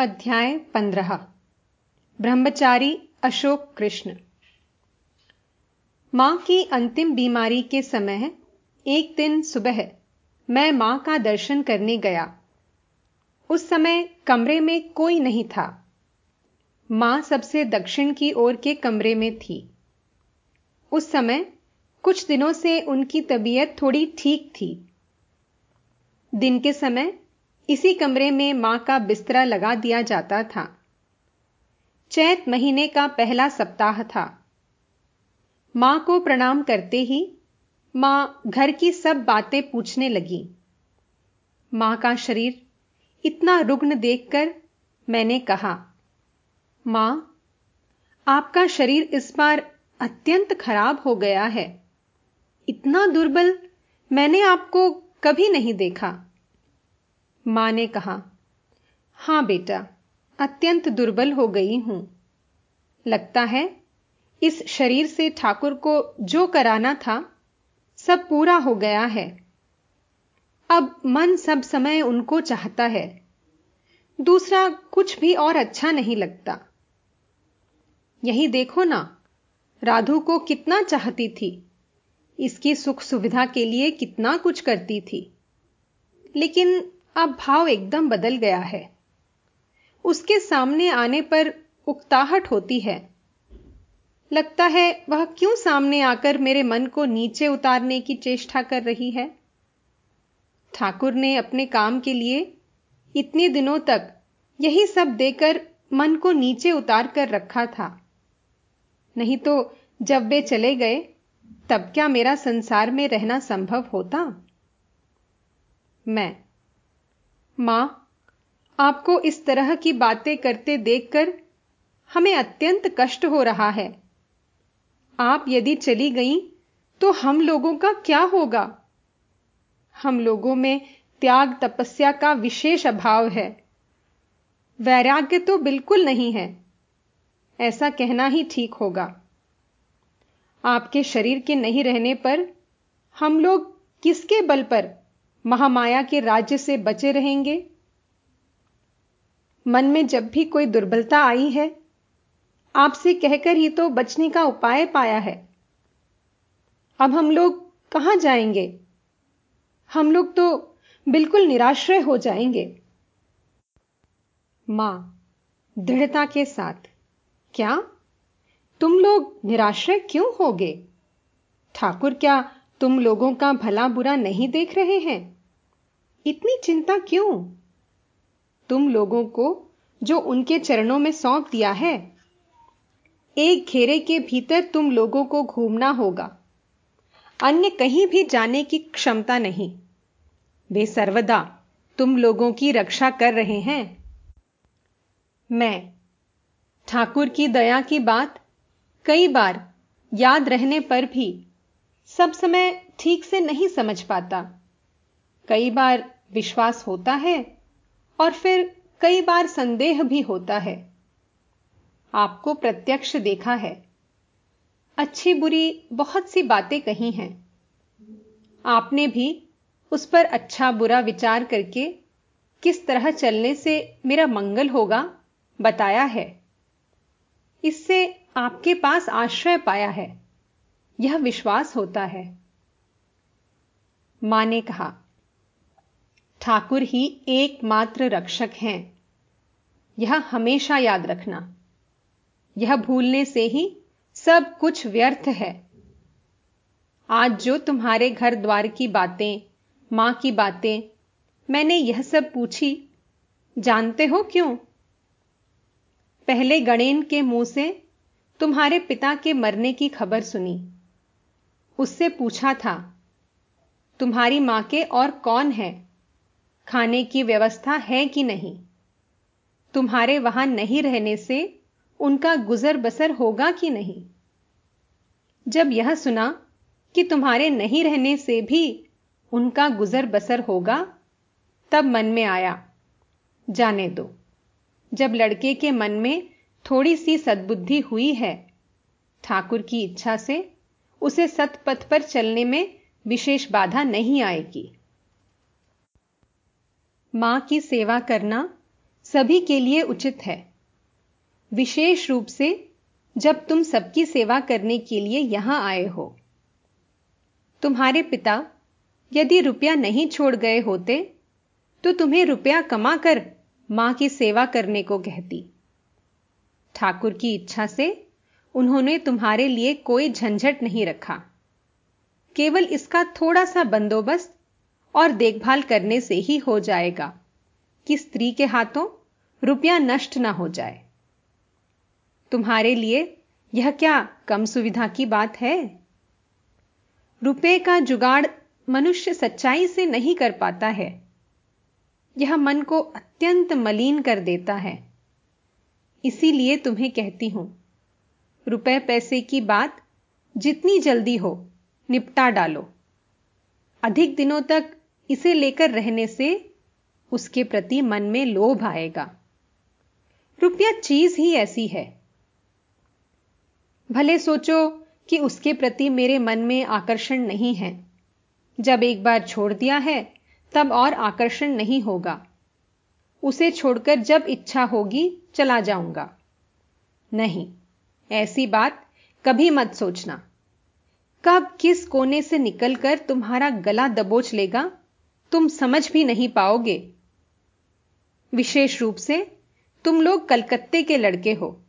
अध्याय पंद्रह। ब्रह्मचारी अशोक कृष्ण। माँ की अंतिम बीमारी के समय, एक दिन सुबह, मैं माँ का दर्शन करने गया। उस समय कमरे में कोई नहीं था। माँ सबसे दक्षिण की ओर के कमरे में थी। उस समय कुछ दिनों से उनकी तबीयत थोड़ी ठीक थी। दिन के समय इसी कमरे में माँ का बिस्तरा लगा दिया जाता था। चैत महीने का पहला सप्ताह था। माँ को प्रणाम करते ही माँ घर की सब बातें पूछने लगी। माँ का शरीर इतना रुग्ण देखकर मैंने कहा, माँ, आपका शरीर इस बार अत्यंत खराब हो गया है। इतना दुर्बल मैंने आपको कभी नहीं देखा। माँ ने कहा, हाँ बेटा, अत्यंत दुर्बल हो गई हूँ। लगता है, इस शरीर से ठाकुर को जो कराना था, सब पूरा हो गया है। अब मन सब समय उनको चाहता है। दूसरा कुछ भी और अच्छा नहीं लगता। यही देखो ना, राधु को कितना चाहती थी। इसकी सुख सुविधा के लिए कितना कुछ करती थी। लेकिन अब भाव एकदम बदल गया है। उसके सामने आने पर उकताहट होती है। लगता है, वह क्यों सामने आकर मेरे मन को नीचे उतारने की चेष्टा कर रही है? ठाकुर ने अपने काम के लिए इतने दिनों तक यही सब देकर मन को नीचे उतार कर रखा था। नहीं तो जब वे चले गए, तब क्या मेरा संसार में रहना संभव होता? मैं माँ, आपको इस तरह की बातें करते देखकर हमें अत्यंत कष्ट हो रहा है। आप यदि चली गई तो हम लोगों का क्या होगा? हम लोगों में त्याग तपस्या का विशेष अभाव है। वैराग्य तो बिल्कुल नहीं है। ऐसा कहना ही ठीक होगा। आपके शरीर के नहीं रहने पर हम लोग किसके बल पर महामाया के राज्य से बचे रहेंगे। मन में जब भी कोई दुर्बलता आई है, आपसे कहकर ही तो बचने का उपाय पाया है। अब हम लोग कहाँ जाएँगे? हम लोग तो बिल्कुल निराश्रय हो जाएँगे। माँ, दृढ़ता के साथ। क्या? तुम लोग निराश्रय क्यों होगे? ठाकुर क्या तुम लोगों का भला बुरा नहीं देख रहे हैं? इतनी चिंता क्यों? तुम लोगों को जो उनके चरणों में सौंप दिया है, एक घेरे के भीतर तुम लोगों को घूमना होगा। अन्य कहीं भी जाने की क्षमता नहीं। वे सर्वदा तुम लोगों की रक्षा कर रहे हैं। मैं, ठाकुर की दया की बात कई बार याद रहने पर भी सब समय ठीक से नहीं समझ पाता। कई बार विश्वास होता है और फिर कई बार संदेह भी होता है। आपको प्रत्यक्ष देखा है। अच्छी बुरी बहुत सी बातें कही हैं। आपने भी उस पर अच्छा बुरा विचार करके किस तरह चलने से मेरा मंगल होगा बताया है। इससे आपके पास आश्रय पाया है। यह विश्वास होता है। माँ ने कहा, ठाकुर ही एकमात्र रक्षक हैं। यह हमेशा याद रखना। यह भूलने से ही सब कुछ व्यर्थ है। आज जो तुम्हारे घर द्वार की बातें, माँ की बातें, मैंने यह सब पूछी, जानते हो क्यों? पहले गणेन के मुँह से तुम्हारे पिता के मरने की खबर सुनी। उससे पूछा था, तुम्हारी माँ के और कौन है? खाने की व्यवस्था है कि नहीं? तुम्हारे वहाँ नहीं रहने से उनका गुजर बसर होगा कि नहीं? जब यह सुना कि तुम्हारे नहीं रहने से भी उनका गुजर बसर होगा, तब मन में आया, जाने दो। जब लड़के के मन में थोड़ी सी सद्बुद्धि हुई है, ठाकुर की इच्छा से उसे सतपथ पर चलने में विशेष बाधा नहीं आएगी। माँ की सेवा करना सभी के लिए उचित है। विशेष रूप से जब तुम सबकी सेवा करने के लिए यहाँ आए हो। तुम्हारे पिता यदि रुपया नहीं छोड़ गए होते तो तुम्हें रुपया कमाकर माँ की सेवा करने को कहती। ठाकुर की इच्छा से उन्होंने तुम्हारे लिए कोई झंझट नहीं रखा। केवल इसका थोड़ा सा बंदोबस्त और देखभाल करने से ही हो जाएगा कि स्त्री के हाथों रुपया नष्ट ना हो जाए। तुम्हारे लिए यह क्या कम सुविधा की बात है? रुपए का जुगाड़ मनुष्य सच्चाई से नहीं कर पाता है। यह मन को अत्यंत मलिन कर देता है। इसीलिए तुम्हें कहती हूँ रुपए पैसे की बात जितनी जल्दी हो, निपटा डालो। अधिक दिनों तक इसे लेकर रहने से उसके प्रति मन में लोभ आएगा। रुपया चीज़ ही ऐसी है। भले सोचो कि उसके प्रति मेरे मन में आकर्षण नहीं है। जब एक बार छोड़ दिया है, तब और आकर्षण नहीं होगा। उसे छोड़कर जब इच्छा होगी, चला जाऊँगा। नहीं। ऐसी बात कभी मत सोचना। कब किस कोने से निकलकर तुम्हारा गला दबोच लेगा, तुम समझ भी नहीं पाओगे। विशेष रूप से तुम लोग कलकत्ते के लड़के हो।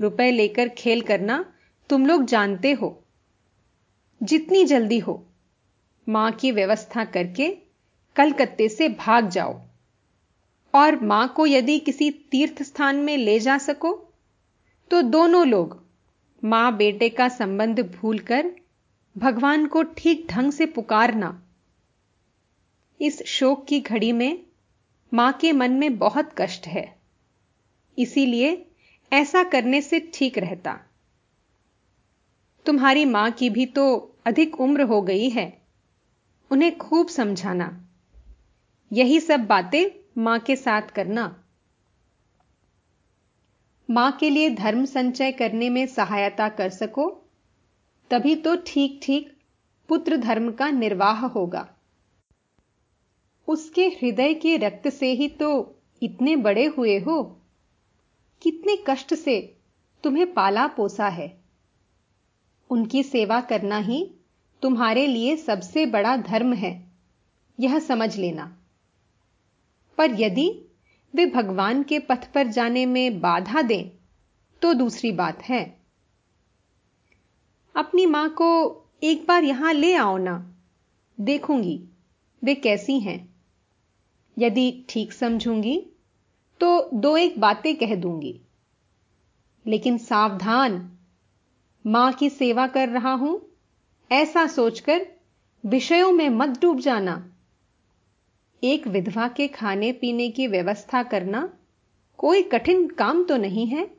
रुपए लेकर खेल करना तुम लोग जानते हो। जितनी जल्दी हो, माँ की व्यवस्था करके कलकत्ते से भाग जाओ। और माँ को यदि किसी तीर्थ स्थान में ले जा सको तो दोनों लोग माँ बेटे का संबंध भूलकर भगवान को ठीक ढंग से पुकारना इस शोक की घड़ी में माँ के मन में बहुत कष्ट है। इसीलिए ऐसा करने से ठीक रहता। तुम्हारी माँ की भी तो अधिक उम्र हो गई है। उन्हें खूब समझाना। यही सब बातें माँ के साथ करना। माँ के लिए धर्म संचय करने में सहायता कर सको, तभी तो ठीक ठीक पुत्र धर्म का निर्वाह होगा। उसके हृदय के रक्त से ही तो इतने बड़े हुए हो। कितने कष्ट से तुम्हें पाला पोसा है। उनकी सेवा करना ही तुम्हारे लिए सबसे बड़ा धर्म है, यह समझ लेना। पर यदि वे भगवान के पथ पर जाने में बाधा दें तो दूसरी बात है। अपनी माँ को एक बार यहाँ ले आओ ना, देखूँगी वे कैसी हैं। यदि ठीक समझूँगी तो दो एक बातें कह दूँगी। लेकिन सावधान, माँ की सेवा कर रहा हूँ, ऐसा सोचकर विषयों में मत डूब जाना। एक विधवा के खाने पीने की व्यवस्था करना कोई कठिन काम तो नहीं है?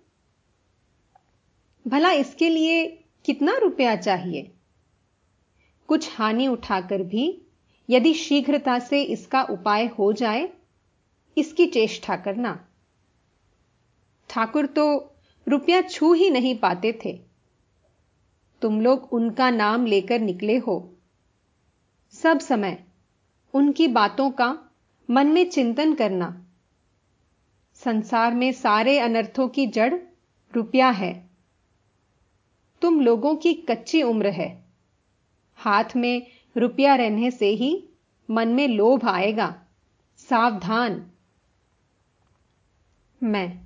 भला इसके लिए कितना रुपया चाहिए? कुछ हानि उठाकर भी यदि शीघ्रता से इसका उपाय हो जाए, इसकी चेष्टा करना। ठाकुर तो रुपया छू ही नहीं पाते थे। तुम लोग उनका नाम लेकर निकले हो। सब समय उनकी बातों का मन में चिंतन करना। संसार में सारे अनर्थों की जड़ रुपया है। तुम लोगों की कच्ची उम्र है। हाथ में रुपया रहने से ही मन में लोभ आएगा। सावधान। मैं।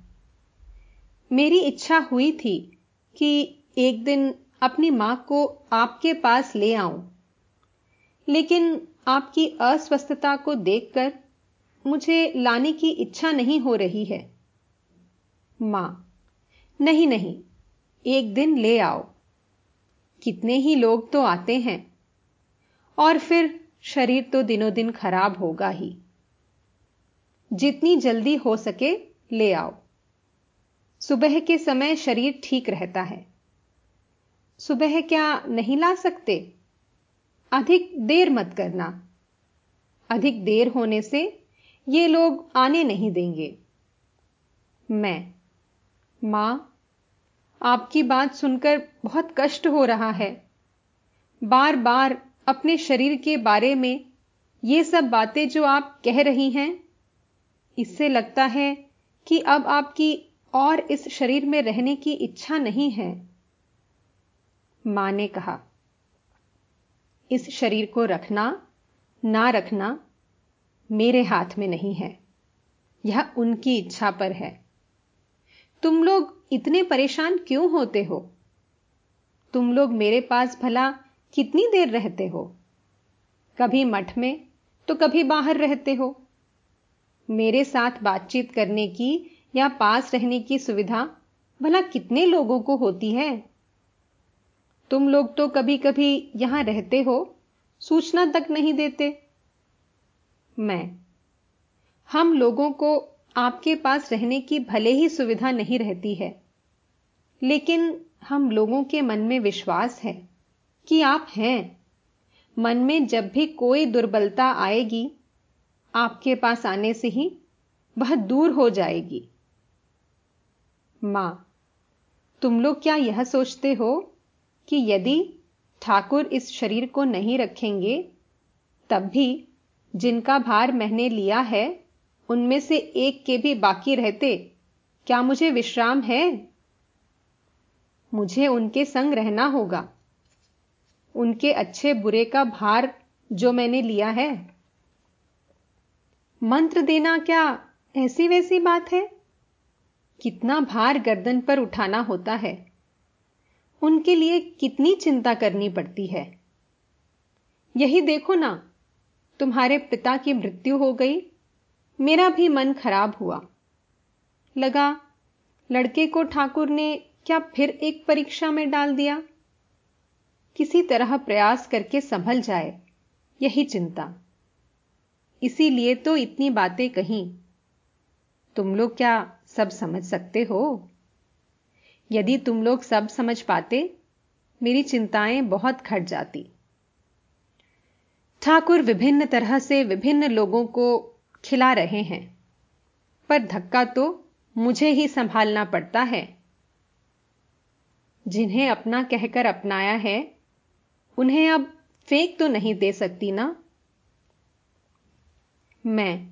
मेरी इच्छा हुई थी कि एक दिन अपनी माँ को आपके पास ले आऊँ। लेकिन आपकी अस्वस्थता को देखकर मुझे लाने की इच्छा नहीं हो रही है। माँ, नहीं नहीं, एक दिन ले आओ। कितने ही लोग तो आते हैं। और फिर शरीर तो दिनों दिन खराब होगा ही। जितनी जल्दी हो सके ले आओ। सुबह के समय शरीर ठीक रहता है। सुबह क्या नहीं ला सकते? अधिक देर मत करना। अधिक देर होने से ये लोग आने नहीं देंगे। मैं, माँ, आपकी बात सुनकर बहुत कष्ट हो रहा है। बार बार अपने शरीर के बारे में ये सब बातें जो आप कह रही हैं, इससे लगता है कि अब आपकी और इस शरीर में रहने की इच्छा नहीं है। माँ ने कहा इस शरीर को रखना, ना रखना मेरे हाथ में नहीं है। यह उनकी इच्छा पर है। तुम लोग इतने परेशान क्यों होते हो? तुम लोग मेरे पास भला कितनी देर रहते हो? कभी मठ में तो कभी बाहर रहते हो? मेरे साथ बातचीत करने की या पास रहने की सुविधा भला कितने लोगों को होती है? तुम लोग तो कभी कभी यहाँ रहते हो, सूचना तक नहीं देते। मैं, हम लोगों को आपके पास रहने की भले ही सुविधा नहीं रहती है, लेकिन हम लोगों के मन में विश्वास है कि आप हैं। मन में जब भी कोई दुर्बलता आएगी, आपके पास आने से ही वह दूर हो जाएगी। माँ, तुम लोग क्या यह सोचते हो? कि यदि ठाकुर इस शरीर को नहीं रखेंगे, तब भी जिनका भार मैंने लिया है, उनमें से एक के भी बाकी रहते, क्या मुझे विश्राम है? मुझे उनके संग रहना होगा। उनके अच्छे बुरे का भार जो मैंने लिया है। मंत्र देना क्या ऐसी वैसी बात है? कितना भार गर्दन पर उठाना होता है। उनके लिए कितनी चिंता करनी पड़ती है। यही देखो ना, तुम्हारे पिता की मृत्यु हो गई, मेरा भी मन खराब हुआ। लगा, लड़के को ठाकुर ने क्या फिर एक परीक्षा में डाल दिया? किसी तरह प्रयास करके संभल जाए, यही चिंता। इसीलिए तो इतनी बातें कहीं। तुम लोग क्या सब समझ सकते हो? यदि तुम लोग सब समझ पाते, मेरी चिंताएँ बहुत घट जाती। ठाकुर विभिन्न तरह से विभिन्न लोगों को खिला रहे हैं, पर धक्का तो मुझे ही संभालना पड़ता है। जिन्हें अपना कहकर अपनाया है, उन्हें अब फेंक तो नहीं दे सकती ना। मैं,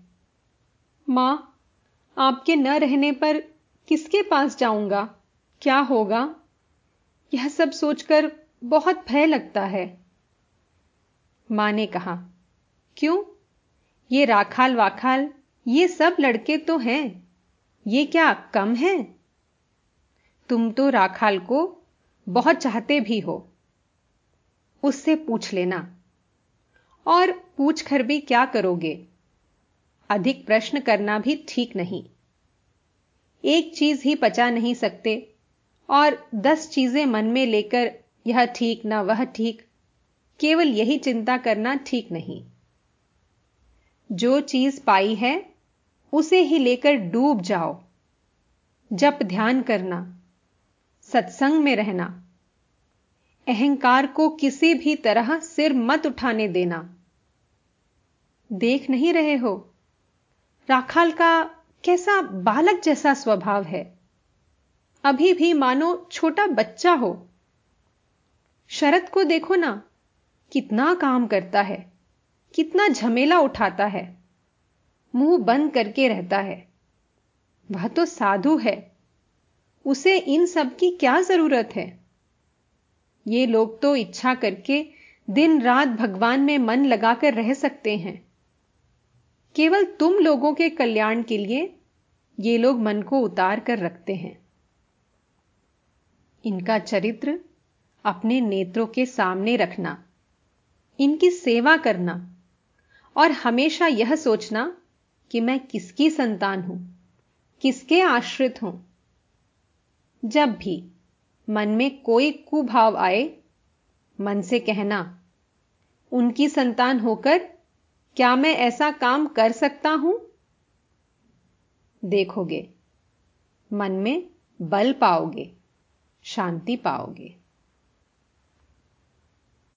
माँ, आपके न रहने पर किसके पास जाऊँगा? क्या होगा? यह सब सोचकर बहुत भय लगता है। माँ ने कहा, क्यों? ये राखाल वाखाल, ये सब लड़के तो हैं। ये क्या कम है? तुम तो राखाल को बहुत चाहते भी हो। उससे पूछ लेना। और पूछ कर भी क्या करोगे? अधिक प्रश्न करना भी ठीक नहीं। एक चीज़ ही पचा नहीं सकते। और दस चीज़ें मन में लेकर, यह ठीक ना वह ठीक, केवल यही चिंता करना ठीक नहीं। जो चीज़ पाई है, उसे ही लेकर डूब जाओ। जप ध्यान करना, सत्संग में रहना, अहंकार को किसी भी तरह सिर मत उठाने देना। देख नहीं रहे हो? राखाल का कैसा बालक जैसा स्वभाव है। अभी भी मानो छोटा बच्चा हो। शरद को देखो ना, कितना काम करता है, कितना झमेला उठाता है, मुँह बंद करके रहता है। वह तो साधु है, उसे इन सब की क्या ज़रूरत है? ये लोग तो इच्छा करके दिन रात भगवान में मन लगाकर रह सकते हैं। केवल तुम लोगों के कल्याण के लिए ये लोग मन को उतार कर रखते हैं। इनका चरित्र अपने नेत्रों के सामने रखना, इनकी सेवा करना और हमेशा यह सोचना कि मैं किसकी संतान हूँ, किसके आश्रित हूँ। जब भी मन में कोई कुभाव आए, मन से कहना, उनकी संतान होकर क्या मैं ऐसा काम कर सकता हूँ? देखोगे, मन में बल पाओगे। शांति पाओगे।